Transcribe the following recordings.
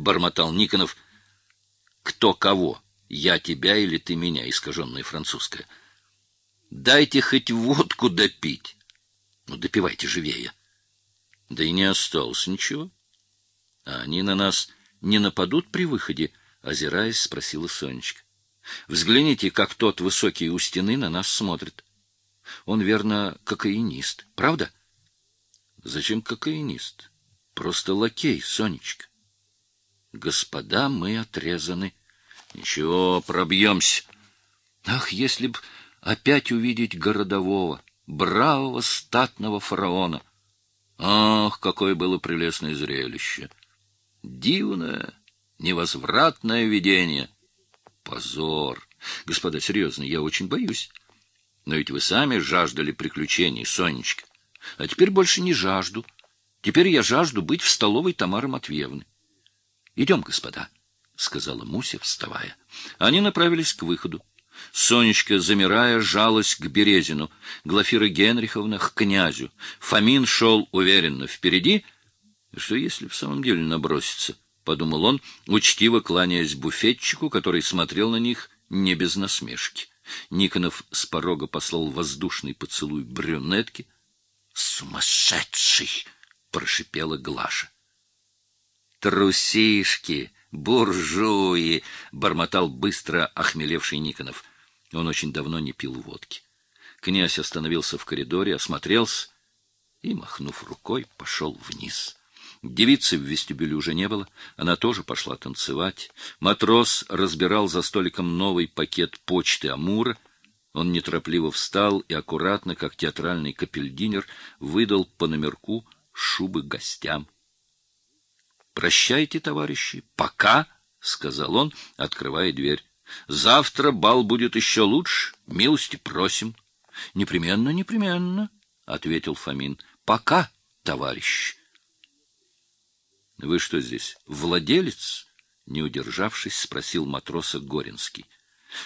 бормотал Никонов. Кто кого? Я тебя или ты меня, искаженное французское. Дайте хоть водку допить. Ну, допивайте живее. Да и не осталось ничего. А они на нас не нападут при выходе? Озираясь, спросила Сонечка. Взгляните, как тот высокий у стены на нас смотрит. Он, верно, кокаинист, правда? Зачем кокаинист? Просто лакей, Сонечка. Господа, мы отрезаны. Ничего, пробьемся. Ах, если б опять увидеть городового, бравого статного фараона. Ах, какое было прелестное зрелище! Дивное, невозвратное видение. Позор! Господа, серьезно, я очень боюсь. Но ведь вы сами жаждали приключений, Сонечка. А теперь больше не жажду. Теперь я жажду быть в столовой Тамары Матвеевны. Идем, господа, — сказала Муся, вставая. Они направились к выходу. Сонечка, замирая, жалась к Березину, Глафира Генриховна — к князю. Фомин шел уверенно впереди. Что если в самом деле наброситься? — подумал он, учтиво кланяясь буфетчику, который смотрел на них не без насмешки. Никонов с порога послал воздушный поцелуй брюнетке. «Сумасшедший!» — прошипела Глаша. «Трусишки, буржуи!» — бормотал быстро охмелевший Никонов. Он очень давно не пил водки. Князь остановился в коридоре, осмотрелся и, махнув рукой, пошел вниз. Девицы в вестибюле уже не было, она тоже пошла танцевать. Матрос разбирал за столиком новый пакет почты Амура. Он неторопливо встал и аккуратно, как театральный капельдинер, выдал по номерку шубы гостям. «Прощайте, товарищи, пока!» — сказал он, открывая дверь. «Завтра бал будет еще лучше, милости просим». «Непременно, непременно», — ответил Фомин. «Пока, товарищ». Вы что здесь, владелец? Не удержавшись, спросил матроса Горинский.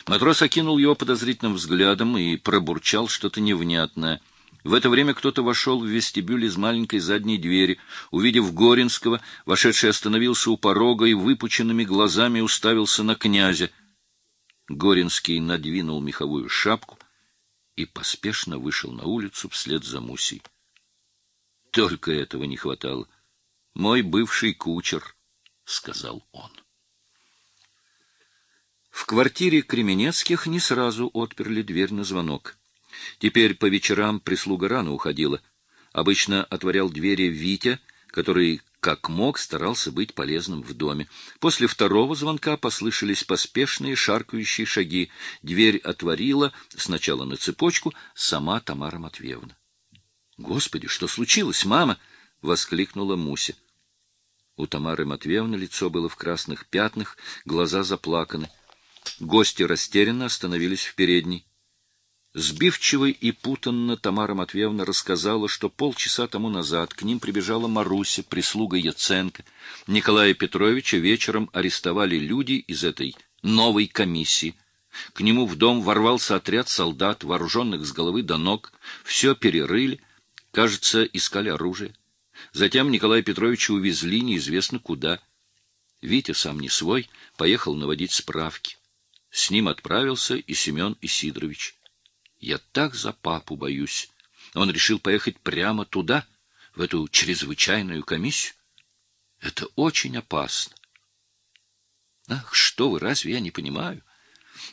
Матрос окинул его подозрительным взглядом и пробурчал что-то невнятное. В это время кто-то вошел в вестибюль из маленькой задней двери. Увидев Горинского, вошедший остановился у порога и выпученными глазами уставился на князя. Горинский надвинул меховую шапку и поспешно вышел на улицу вслед за Мусей. Только этого не хватало мой бывший кучер, — сказал он. В квартире Кременецких не сразу отперли дверь на звонок. Теперь по вечерам прислуга рано уходила. Обычно отворял двери Витя, который, как мог, старался быть полезным в доме. После второго звонка послышались поспешные шаркающие шаги. Дверь отворила, сначала на цепочку, сама Тамара Матвеевна. — Господи, что случилось, мама? — воскликнула Муся. У Тамары Матвеевны лицо было в красных пятнах, глаза заплаканы. Гости растерянно остановились в передней. Сбивчиво и путанно Тамара Матвеевна рассказала, что полчаса тому назад к ним прибежала Маруся, прислуга Яценко. Николая Петровича вечером арестовали люди из этой новой комиссии. К нему в дом ворвался отряд солдат, вооруженных с головы до ног. Все перерыли, кажется, искали оружие. Затем Николая Петровича увезли неизвестно куда. Витя, сам не свой, поехал наводить справки. С ним отправился и Семен Исидорович. Я так за папу боюсь. Он решил поехать прямо туда, в эту чрезвычайную комиссию. Это очень опасно. Ах, что вы, разве я не понимаю?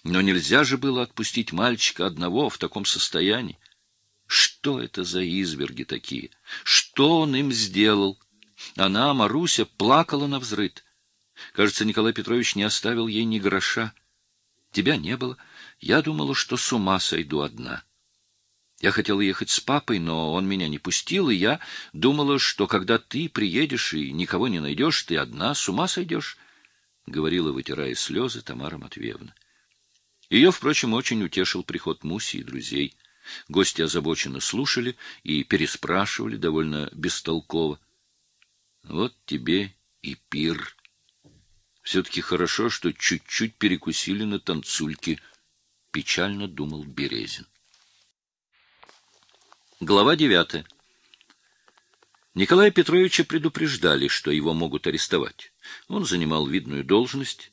Но нельзя же было отпустить мальчика одного в таком состоянии. Что это за изверги такие? Что он им сделал? Она, Маруся, плакала на взрыд. Кажется, Николай Петрович не оставил ей ни гроша. Тебя не было. Я думала, что с ума сойду одна. Я хотела ехать с папой, но он меня не пустил, и я думала, что когда ты приедешь и никого не найдешь, ты одна с ума сойдешь, — говорила, вытирая слезы, Тамара Матвеевна. Ее, впрочем, очень утешил приход Муси и друзей. Гости озабоченно слушали и переспрашивали довольно бестолково. Вот тебе и пир. Все-таки хорошо, что чуть-чуть перекусили на танцульке, — печально думал Березин. Глава девятая. Николая Петровича предупреждали, что его могут арестовать. Он занимал видную должность,